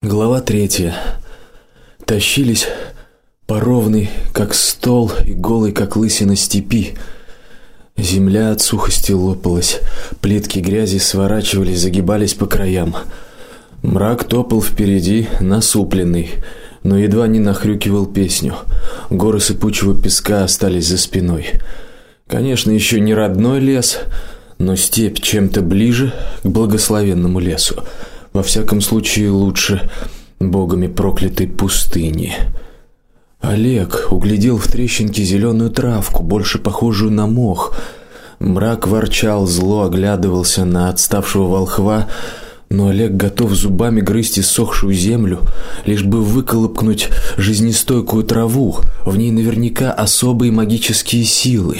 Глава третья. Тащились по ровной, как стол, и голой, как лысина степи. Земля от сухости лопалась, плитки грязи сворачивались, загибались по краям. Мрак топал впереди, насупленный, но едва не нахрюкивал песню. Горы сыпучего песка остались за спиной. Конечно, еще не родной лес, но степь чем-то ближе к благословенному лесу во всяком случае лучше богами проклятой пустыни. Олег углядел в трещинке зеленую травку, больше похожую на мох. Мрак ворчал, зло оглядывался на отставшего волхва, но Олег готов зубами грызть иссохшую землю, лишь бы выколупнуть жизнестойкую траву. В ней наверняка особые магические силы.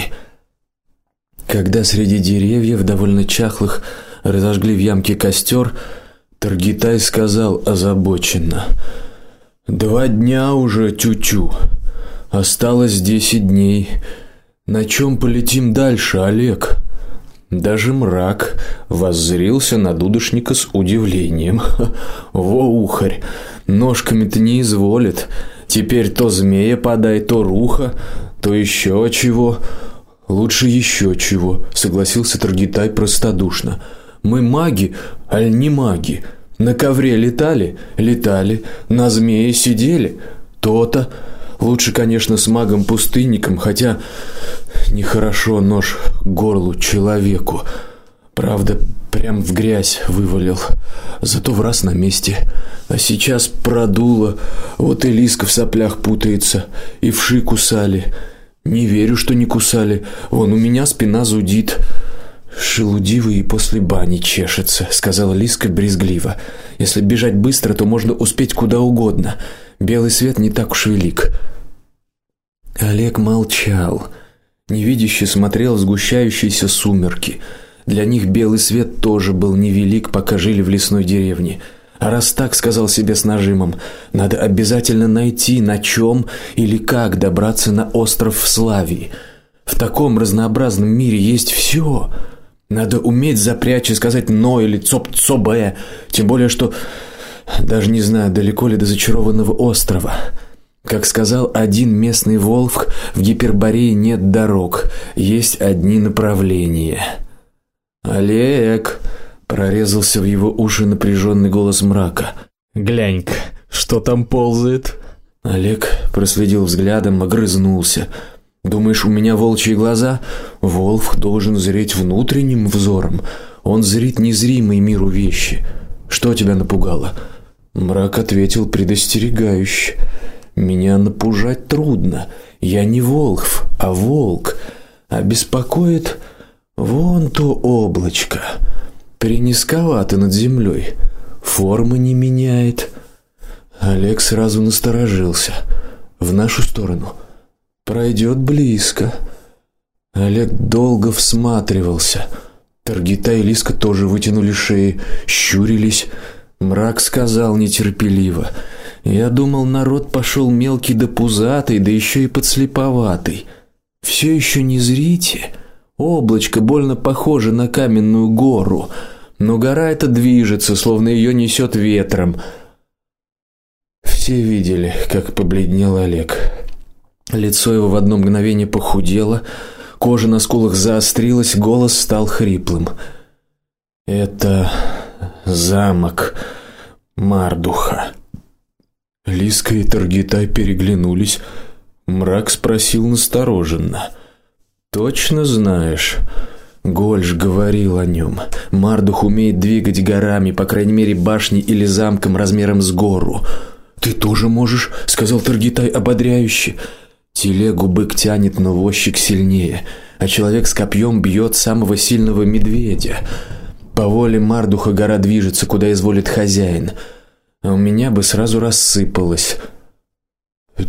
Когда среди деревьев довольно чахлых разожгли в ямке костер, Таргитай сказал озабоченно: "Два дня уже тю-тю. Осталось десять дней. На чем полетим дальше, Олег?" Даже мрак воззрился на дудошника с удивлением. Во ухарь, ножками-то не изволит. Теперь то змея подай, то руха, то еще чего. Лучше еще чего, согласился Таргитай простодушно. Мы маги, аль не маги? На ковре летали, летали, на змее сидели. То-то. Лучше, конечно, с магом-пустынником, хотя нехорошо нож горлу человеку. Правда, прям в грязь вывалил. Зато в раз на месте. А сейчас продуло. Вот и лиска в соплях путается, и вши кусали. Не верю, что не кусали. Вон у меня спина зудит. Шелудивый и после бани чешется, сказала Лиска брезгливо. Если бежать быстро, то можно успеть куда угодно. Белый свет не так уж велик. Олег молчал, невидяще смотрел в сгущающиеся сумерки. Для них белый свет тоже был невелик, пока жили в лесной деревне. А раз так, сказал себе с нажимом, надо обязательно найти, на чем или как добраться на остров в Славии. В таком разнообразном мире есть все. Надо уметь запрячь и сказать но или цоп цобе, тем более что даже не знаю, далеко ли до зачарованного острова. Как сказал один местный волк, в Гиперборее нет дорог, есть одни направления. Олег прорезался в его уши напряженный голос мрака. Глянь-ка, что там ползает? Олег проследил взглядом, огрызнулся. Думаешь, у меня волчьи глаза? Волк должен зреть внутренним взором. Он зрит незримые миру вещи. Что тебя напугало? Мрак ответил предостерегающе. Меня напужать трудно. Я не волк, а волк. А беспокоит вон то облачко. Принизковато над землей. Формы не меняет. Олег сразу насторожился. В нашу сторону. Пройдет близко. Олег долго всматривался. Таргита и Лиска тоже вытянули шеи, щурились. Мрак сказал нетерпеливо: "Я думал, народ пошел мелкий да пузатый, да еще и подслеповатый. Все еще не зрите. Облачко больно похоже на каменную гору, но гора эта движется, словно ее несет ветром". Все видели, как побледнел Олег. Лицо его в одно мгновение похудело, кожа на скулах заострилась, голос стал хриплым. Это замок Мардуха. Лиска и Таргитай переглянулись. Мрак спросил настороженно: "Точно знаешь?" Гольш говорил о нем. Мардух умеет двигать горами, по крайней мере, башней или замком размером с гору. Ты тоже можешь, сказал Таргитай ободряюще. Телегу бык тянет, но возчик сильнее, а человек с копьем бьет самого сильного медведя. По воле Мардуха гора движется, куда изволит хозяин. А у меня бы сразу рассыпалось.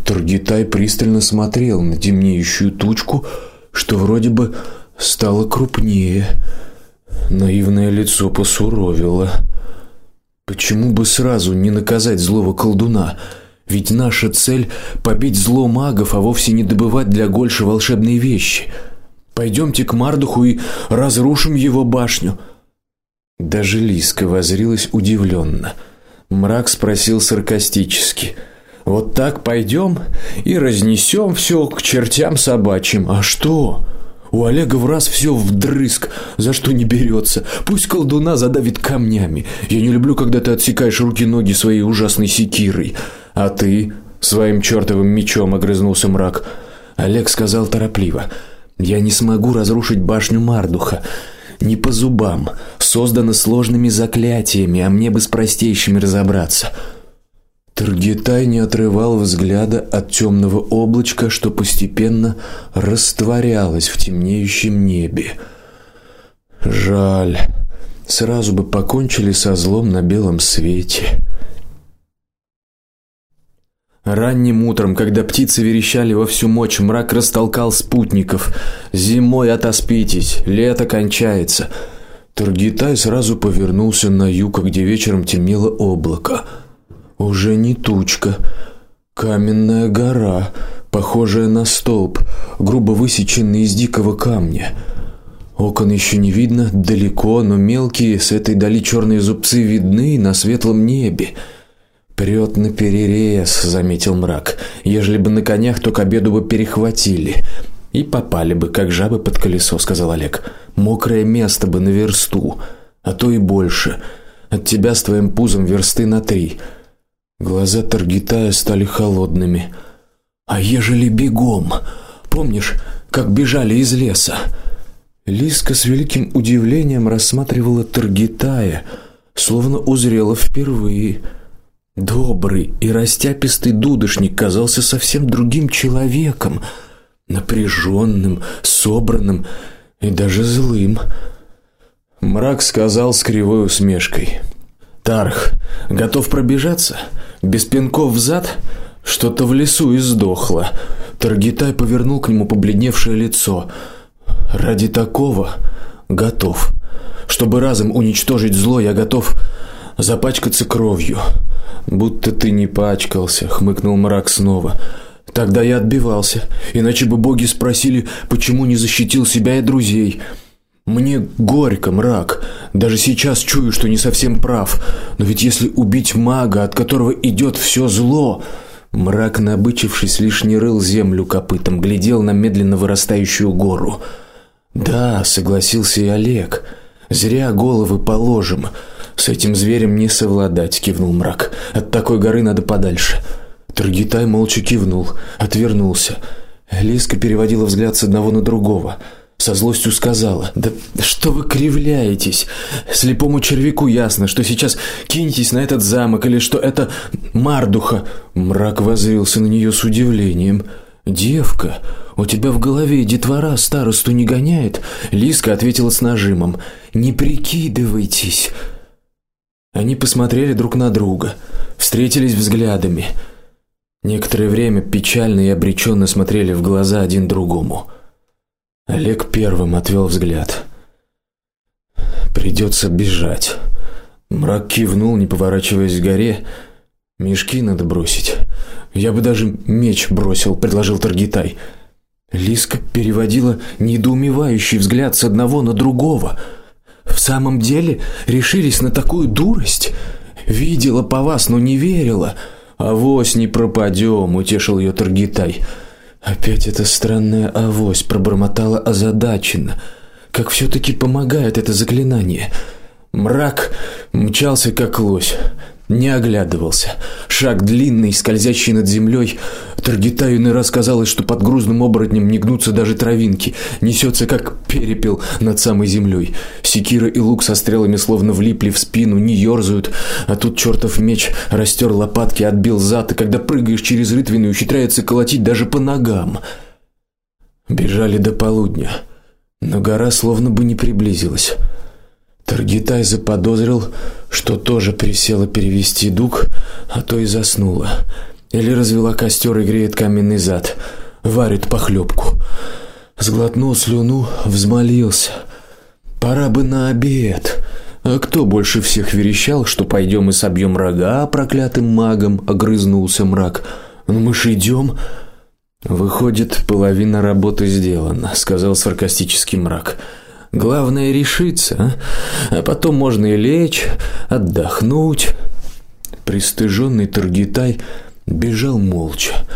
Тургитай пристально смотрел на темнеющую тучку, что вроде бы стало крупнее. Наивное лицо посуровило. Почему бы сразу не наказать злого колдуна? Ведь наша цель побить зло магов, а вовсе не добывать для Гольши волшебные вещи. Пойдемте к Мардуху и разрушим его башню. Даже Лиска возрилась удивленно. Мрак спросил саркастически: "Вот так пойдем и разнесем все к чертям собачьим. А что?" У Олега в раз все вдрызг, за что не берется. Пусть колдуна задавит камнями. Я не люблю, когда ты отсекаешь руки-ноги своей ужасной секирой. А ты своим чертовым мечом огрызнулся мрак. Олег сказал торопливо: "Я не смогу разрушить башню Мардуха. Не по зубам. Создано сложными заклятиями, а мне бы с простейшими разобраться". Таргитай не отрывал взгляда от темного облачка, что постепенно растворялось в темнеющем небе. Жаль, сразу бы покончили со злом на белом свете. Ранним утром, когда птицы верещали во всю мощь, мрак растолкал спутников. Зимой отоспитесь, лето кончается. Таргитай сразу повернулся на юг, где вечером темнело облако. Уже не тучка, каменная гора, похожая на столб, грубо высеченный из дикого камня. Окон еще не видно, далеко, но мелкие с этой дали черные зубцы видны на светлом небе. Прет на перерез, заметил мрак. Ежели бы на конях, то к обеду бы перехватили и попали бы как жабы под колесо, сказал Олег. Мокрое место бы на версту, а то и больше. От тебя с твоим пузом версты на три. Глаза Таргитая стали холодными. А ежели бегом? Помнишь, как бежали из леса? Лиска с великим удивлением рассматривала Таргитая, словно узрела впервые. Добрый и растяпистый дудошник казался совсем другим человеком, напряженным, собранным и даже злым. Мрак сказал с кривой усмешкой: "Тарх, готов пробежаться?" без пинков взад, что-то в лесу издохло. Таргитай повернул к нему побледневшее лицо. Ради такого готов. Чтобы разом уничтожить зло, я готов запачкаться кровью. Будто ты не пачкался, хмыкнул мрак снова. Тогда я отбивался, иначе бы боги спросили, почему не защитил себя и друзей. Мне горько, мрак. Даже сейчас чую, что не совсем прав. Но ведь если убить мага, от которого идет все зло, мрак, набычившись, лишь не рыл землю копытом, глядел на медленно вырастающую гору. Да, согласился и Олег. Зря головы положим. С этим зверем не совладать, кивнул мрак. От такой горы надо подальше. Таргитай молча кивнул, отвернулся. Лиска переводила взгляд с одного на другого со злостью сказала: "Да что вы кривляетесь? Слепому червяку ясно, что сейчас кинетесь на этот замок или что это Мардуха". Мрак воззрился на нее с удивлением. "Девка, у тебя в голове детвора старосту не гоняет?" Лиска ответила с нажимом: "Не прикидывайтесь". Они посмотрели друг на друга, встретились взглядами. Некоторое время печально и обреченно смотрели в глаза один другому. Олег первым отвел взгляд. Придется бежать. Мрак кивнул, не поворачиваясь к горе. Мешки надо бросить. Я бы даже меч бросил, предложил Таргитай. Лиска переводила недоумевающий взгляд с одного на другого. В самом деле, решились на такую дурость? Видела по вас, но не верила. А вось не пропадем, утешил ее Таргитай. Опять эта странная авось пробормотала озадаченно. Как все таки помогает это заклинание. Мрак мчался как лось, не оглядывался. Шаг длинный, скользящий над землей. Таргитаю не раз что под грузным оборотнем не гнутся даже травинки, несется как перепел над самой землей. Секира и лук со стрелами словно влипли в спину, не ёрзают, а тут чертов меч растер лопатки, отбил зад, и когда прыгаешь через рытвины, ухитряется колотить даже по ногам. Бежали до полудня, но гора словно бы не приблизилась. Таргитай заподозрил, что тоже присела перевести дух, а то и заснула. Или развела костер и греет каменный зад, варит похлебку. Сглотнул слюну, взмолился: "Пора бы на обед". А кто больше всех верещал, что пойдем и собьем рога проклятым магам, огрызнулся мрак. Ну мы ж идем. Выходит, половина работы сделана, сказал саркастический мрак. Главное решиться, а? а потом можно и лечь, отдохнуть. Пристыженный Таргитай бежал молча,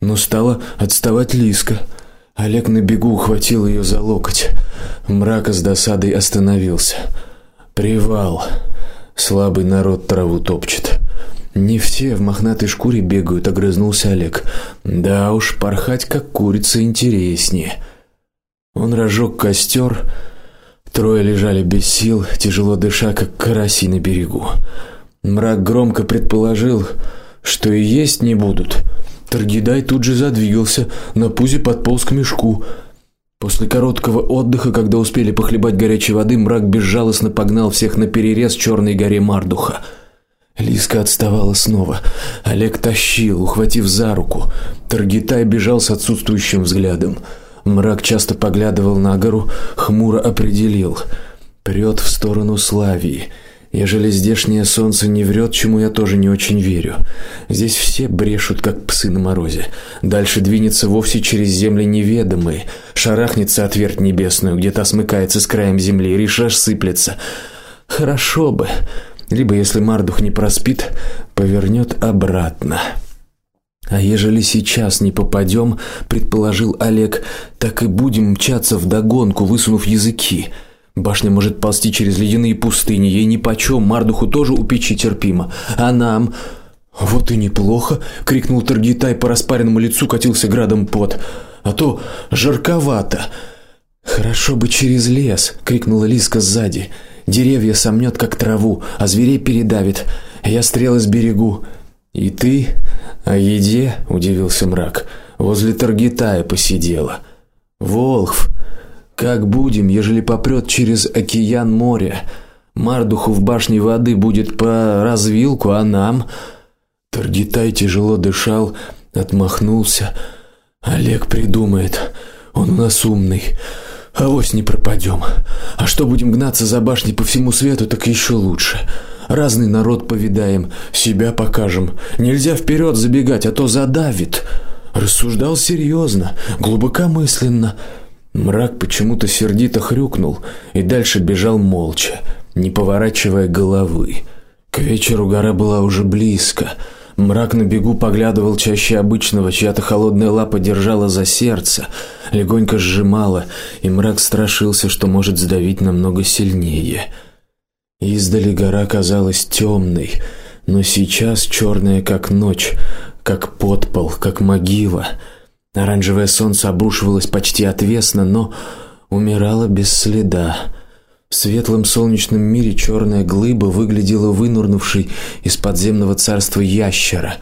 но стала отставать Лиска. Олег на бегу ухватил ее за локоть. Мрака с досадой остановился. Привал. Слабый народ траву топчет. Не все в мохнатой шкуре бегают, огрызнулся Олег. Да уж, порхать как курица интереснее. Он разжег костер. Трое лежали без сил, тяжело дыша, как караси на берегу. Мрак громко предположил, что и есть не будут. Таргидай тут же задвигался, на пузе подполз к мешку. После короткого отдыха, когда успели похлебать горячей воды, мрак безжалостно погнал всех на перерез черной горе Мардуха. Лиска отставала снова. Олег тащил, ухватив за руку. Таргитай бежал с отсутствующим взглядом. Мрак часто поглядывал на гору, хмуро определил: прет в сторону Славии. Ежели здешнее солнце не врет, чему я тоже не очень верю. Здесь все брешут как псы на морозе. Дальше двинется вовсе через земли неведомые, шарахнется от твердь небесную, где-то смыкается с краем земли, решишь сыплется. Хорошо бы, либо если Мардух не проспит, повернет обратно. А ежели сейчас не попадем, предположил Олег, так и будем мчаться в догонку, высунув языки. Башня может ползти через ледяные пустыни, ей ни почем, Мардуху тоже у печи терпимо. А нам вот и неплохо, крикнул Таргитай, по распаренному лицу катился градом пот. А то жарковато. Хорошо бы через лес, крикнула Лиска сзади. Деревья сомнет как траву, а зверей передавит. Я стрелы с берегу. И ты о еде, удивился мрак. Возле Таргитая посидела. Волхв как будем, ежели попрет через океан море? Мардуху в башне воды будет по развилку, а нам Таргитай тяжело дышал, отмахнулся. Олег придумает. Он у нас умный. А вось не пропадем. А что будем гнаться за башней по всему свету, так еще лучше. Разный народ повидаем, себя покажем. Нельзя вперед забегать, а то задавит. Рассуждал серьезно, глубокомысленно. Мрак почему-то сердито хрюкнул и дальше бежал молча, не поворачивая головы. К вечеру гора была уже близко. Мрак на бегу поглядывал чаще обычного, чья-то холодная лапа держала за сердце, легонько сжимала, и мрак страшился, что может сдавить намного сильнее. Издали гора казалась темной, но сейчас черная как ночь, как подпол, как могила. Оранжевое солнце обрушивалось почти отвесно, но умирало без следа. В светлом солнечном мире черная глыба выглядела вынурнувшей из подземного царства ящера.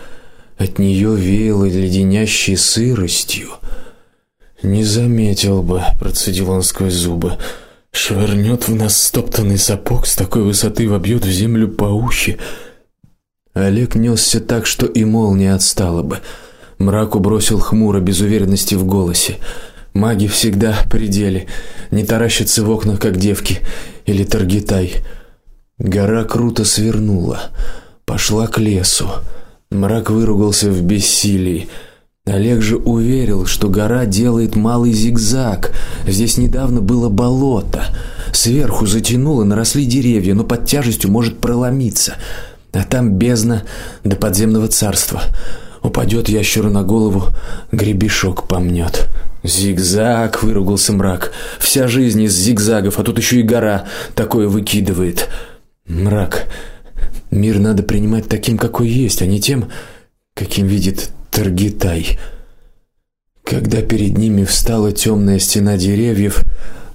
От нее веяло леденящей сыростью. Не заметил бы, процедил он сквозь зубы. Швырнет в нас стоптанный сапог с такой высоты вобьет в землю по уши. Олег несся так, что и молния отстала бы. Мраку бросил хмуро, без уверенности в голосе. Маги всегда при деле, не таращатся в окна как девки или таргитай. Гора круто свернула, пошла к лесу. Мрак выругался в бессилии. Олег же уверил, что гора делает малый зигзаг. Здесь недавно было болото. Сверху затянуло, наросли деревья, но под тяжестью может проломиться. А там бездна до подземного царства. Упадет ящеру на голову, гребешок помнет. Зигзаг, выругался мрак. Вся жизнь из зигзагов, а тут еще и гора такое выкидывает. Мрак. Мир надо принимать таким, какой есть, а не тем, каким видит Таргитай. Когда перед ними встала темная стена деревьев,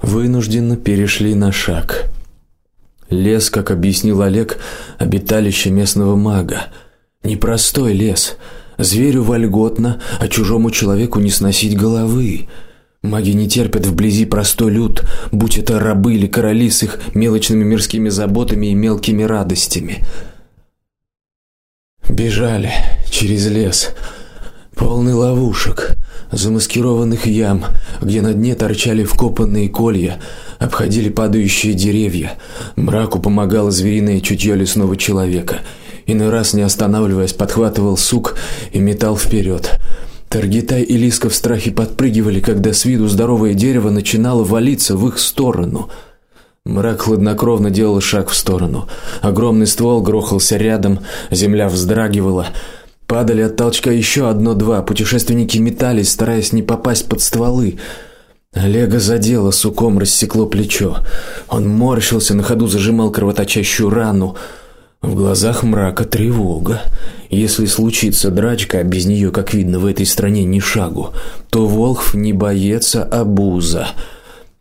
вынужденно перешли на шаг. Лес, как объяснил Олег, обиталище местного мага. Непростой лес. Зверю вольготно, а чужому человеку не сносить головы. Маги не терпят вблизи простой люд, будь это рабы или короли с их мелочными мирскими заботами и мелкими радостями. Бежали через лес, полный ловушек, замаскированных ям, где на дне торчали вкопанные колья, обходили падающие деревья. Мраку помогало звериное чутье лесного человека иной раз не останавливаясь подхватывал сук и метал вперед. Таргитай и Лиска в страхе подпрыгивали, когда с виду здоровое дерево начинало валиться в их сторону. Мрак хладнокровно делал шаг в сторону. Огромный ствол грохался рядом, земля вздрагивала. Падали от толчка еще одно-два. Путешественники метались, стараясь не попасть под стволы. Олега задело суком, рассекло плечо. Он морщился, на ходу зажимал кровоточащую рану. В глазах мрака тревога. Если случится драчка, а без нее, как видно, в этой стране ни шагу, то Волхв не боец, а буза.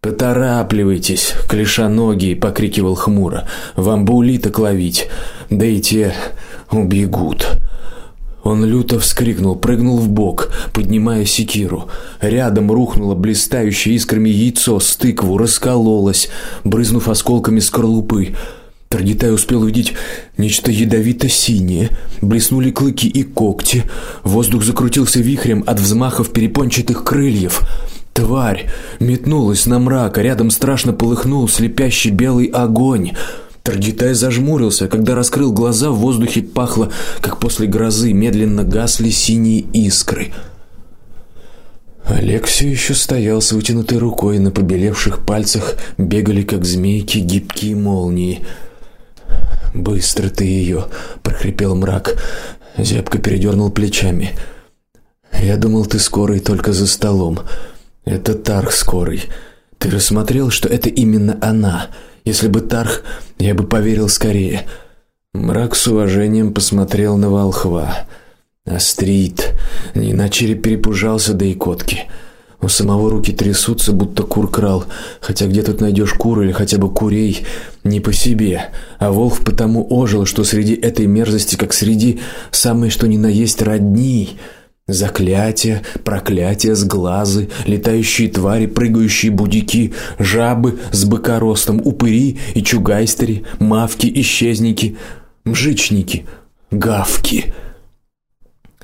Поторапливайтесь, клешаногие, покрикивал хмуро. Вам бы улиток ловить, да и те убегут. Он люто вскрикнул, прыгнул в бок, поднимая секиру. Рядом рухнуло блистающее искрами яйцо с тыкву, раскололось, брызнув осколками скорлупы. Таргитай успел увидеть нечто ядовито-синее. Блеснули клыки и когти. Воздух закрутился вихрем от взмахов перепончатых крыльев. Тварь метнулась на мрак, а рядом страшно полыхнул слепящий белый огонь. Таргитай зажмурился, когда раскрыл глаза, в воздухе пахло, как после грозы, медленно гасли синие искры. Олег все еще стоял с вытянутой рукой, на побелевших пальцах бегали как змейки гибкие молнии. Быстро ты ее, прохрипел мрак. Зябко передернул плечами. Я думал, ты скорый только за столом. Это Тарх скорый. Ты рассмотрел, что это именно она. Если бы Тарх, я бы поверил скорее. Мрак с уважением посмотрел на волхва. Астрид, не иначе перепужался да и котки. У самого руки трясутся, будто кур крал, хотя где тут найдешь кур или хотя бы курей не по себе. А волк потому ожил, что среди этой мерзости, как среди самой что ни на есть родни, Заклятия, проклятия с глазы, летающие твари, прыгающие будики, жабы с быкоростом, упыри и чугайстери, мавки, исчезники, мжичники, гавки.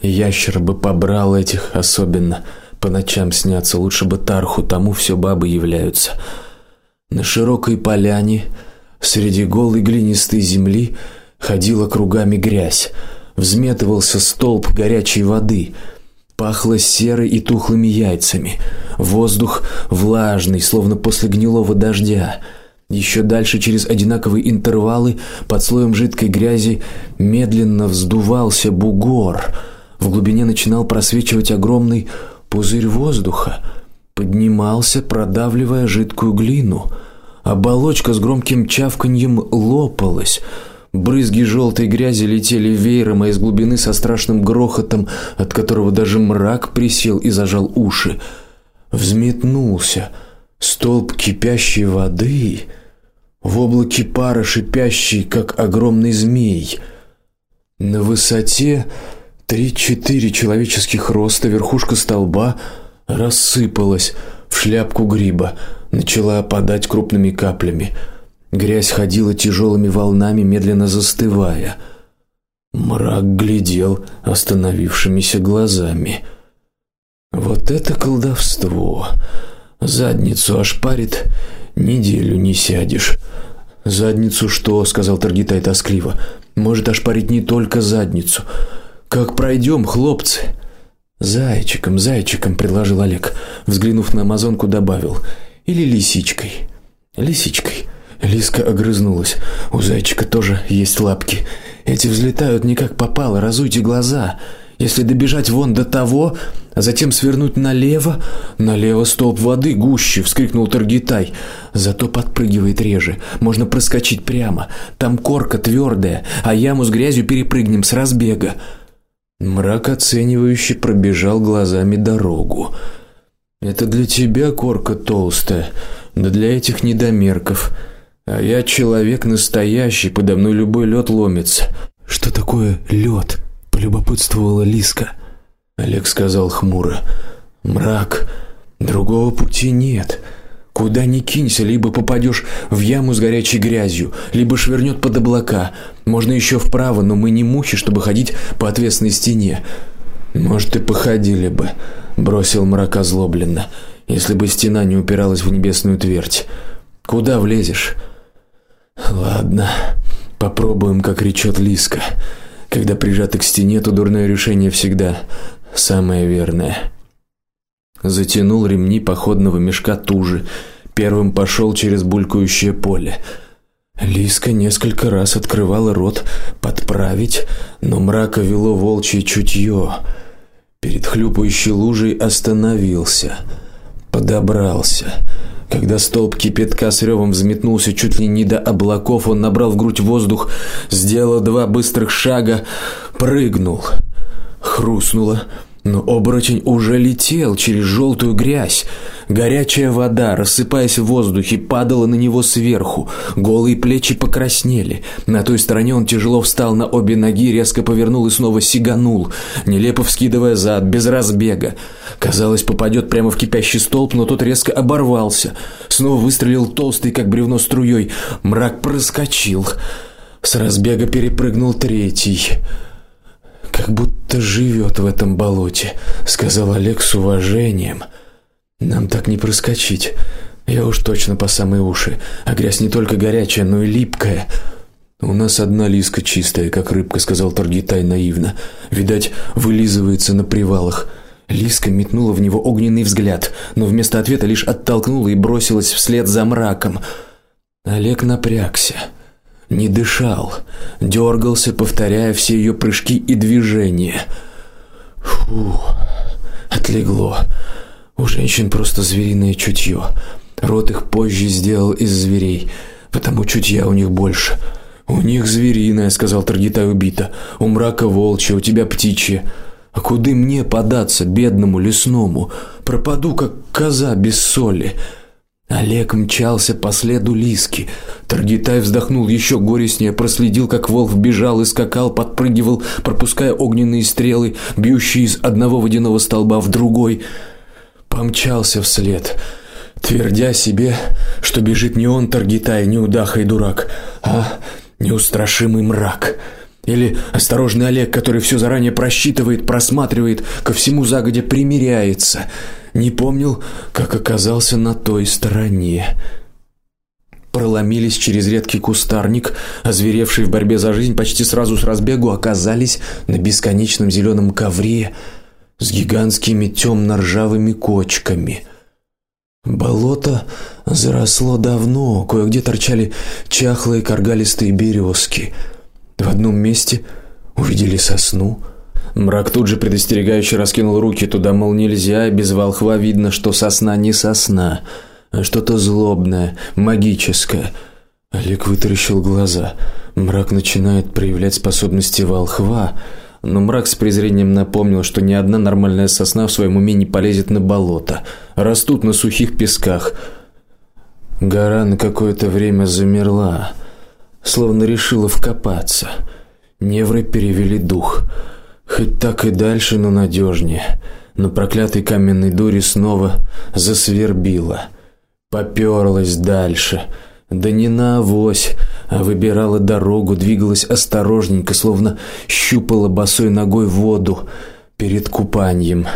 Ящер бы побрал этих особенно по ночам снятся, лучше бы Тарху, тому все бабы являются. На широкой поляне среди голой глинистой земли ходила кругами грязь. Взметывался столб горячей воды. Пахло серой и тухлыми яйцами. Воздух влажный, словно после гнилого дождя. Еще дальше через одинаковые интервалы под слоем жидкой грязи медленно вздувался бугор. В глубине начинал просвечивать огромный Пузырь воздуха поднимался, продавливая жидкую глину. Оболочка с громким чавканьем лопалась. Брызги желтой грязи летели веером, а из глубины со страшным грохотом, от которого даже мрак присел и зажал уши, взметнулся столб кипящей воды, в облаке пара шипящий, как огромный змей. На высоте Три-четыре человеческих роста верхушка столба рассыпалась в шляпку гриба, начала опадать крупными каплями. Грязь ходила тяжелыми волнами, медленно застывая. Мрак глядел остановившимися глазами. Вот это колдовство. Задницу ошпарит, неделю не сядешь. Задницу что, сказал Таргитай тоскливо. Может ошпарить не только задницу, как пройдем, хлопцы? Зайчиком, зайчиком предложил Олег, взглянув на амазонку, добавил: или лисичкой. Лисичкой. Лиска огрызнулась. У зайчика тоже есть лапки. Эти взлетают не как попало, разуйте глаза. Если добежать вон до того, а затем свернуть налево, налево столб воды гуще, вскрикнул Таргитай. Зато подпрыгивает реже. Можно проскочить прямо. Там корка твердая, а яму с грязью перепрыгнем с разбега. Мрак оценивающе пробежал глазами дорогу. Это для тебя корка толстая, да для этих недомерков. А я человек настоящий, подо мной любой лед ломится. Что такое лед? полюбопытствовала Лиска. Олег сказал хмуро: "Мрак, другого пути нет. Куда ни кинься, либо попадешь в яму с горячей грязью, либо швырнет под облака. Можно еще вправо, но мы не мухи, чтобы ходить по отвесной стене. Может, и походили бы, бросил мрак озлобленно, если бы стена не упиралась в небесную твердь. Куда влезешь? Ладно, попробуем, как речет Лиска. Когда прижаты к стене, то дурное решение всегда самое верное затянул ремни походного мешка туже, первым пошел через булькающее поле. Лиска несколько раз открывала рот подправить, но мрака вело волчье чутье. Перед хлюпающей лужей остановился, подобрался. Когда столб кипятка с ревом взметнулся чуть ли не до облаков, он набрал в грудь воздух, сделал два быстрых шага, прыгнул. Хрустнуло, но оборотень уже летел через желтую грязь. Горячая вода, рассыпаясь в воздухе, падала на него сверху. Голые плечи покраснели. На той стороне он тяжело встал на обе ноги, резко повернул и снова сиганул, нелепо вскидывая зад без разбега. Казалось, попадет прямо в кипящий столб, но тот резко оборвался. Снова выстрелил толстый, как бревно струей. Мрак проскочил. С разбега перепрыгнул третий. Как будто живет в этом болоте, сказал Олег с уважением. Нам так не проскочить. Я уж точно по самые уши, а грязь не только горячая, но и липкая. У нас одна лиска чистая, как рыбка, сказал Торгитай наивно. Видать, вылизывается на привалах. Лиска метнула в него огненный взгляд, но вместо ответа лишь оттолкнула и бросилась вслед за мраком. Олег напрягся не дышал, дергался, повторяя все ее прыжки и движения. Фу. Отлегло. У женщин просто звериное чутье. Рот их позже сделал из зверей, потому чутья у них больше. У них звериное, сказал Таргитай убито. У мрака волчье, у тебя птичье. А куда мне податься, бедному лесному? Пропаду как коза без соли. Олег мчался по следу Лиски. Таргитай вздохнул еще горестнее, проследил, как волк бежал и скакал, подпрыгивал, пропуская огненные стрелы, бьющие из одного водяного столба в другой. Помчался вслед, твердя себе, что бежит не он Таргитай, не удаха и дурак, а неустрашимый мрак. Или осторожный Олег, который все заранее просчитывает, просматривает, ко всему загодя примиряется не помнил, как оказался на той стороне. Проломились через редкий кустарник, озверевшие в борьбе за жизнь, почти сразу с разбегу оказались на бесконечном зеленом ковре с гигантскими темно ржавыми кочками. Болото заросло давно, кое-где торчали чахлые каргалистые березки. В одном месте увидели сосну, Мрак тут же предостерегающе раскинул руки туда, мол, нельзя, без волхва видно, что сосна не сосна, а что-то злобное, магическое. Олег вытаращил глаза. Мрак начинает проявлять способности волхва, но мрак с презрением напомнил, что ни одна нормальная сосна в своем уме не полезет на болото, растут на сухих песках. Гора на какое-то время замерла, словно решила вкопаться. Невры перевели дух. Хоть так и дальше, но надежнее. Но проклятый каменный дури снова засвербило. Попёрлась дальше. Да не на авось, а выбирала дорогу, двигалась осторожненько, словно щупала босой ногой воду перед купанием.